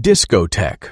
Discotheque.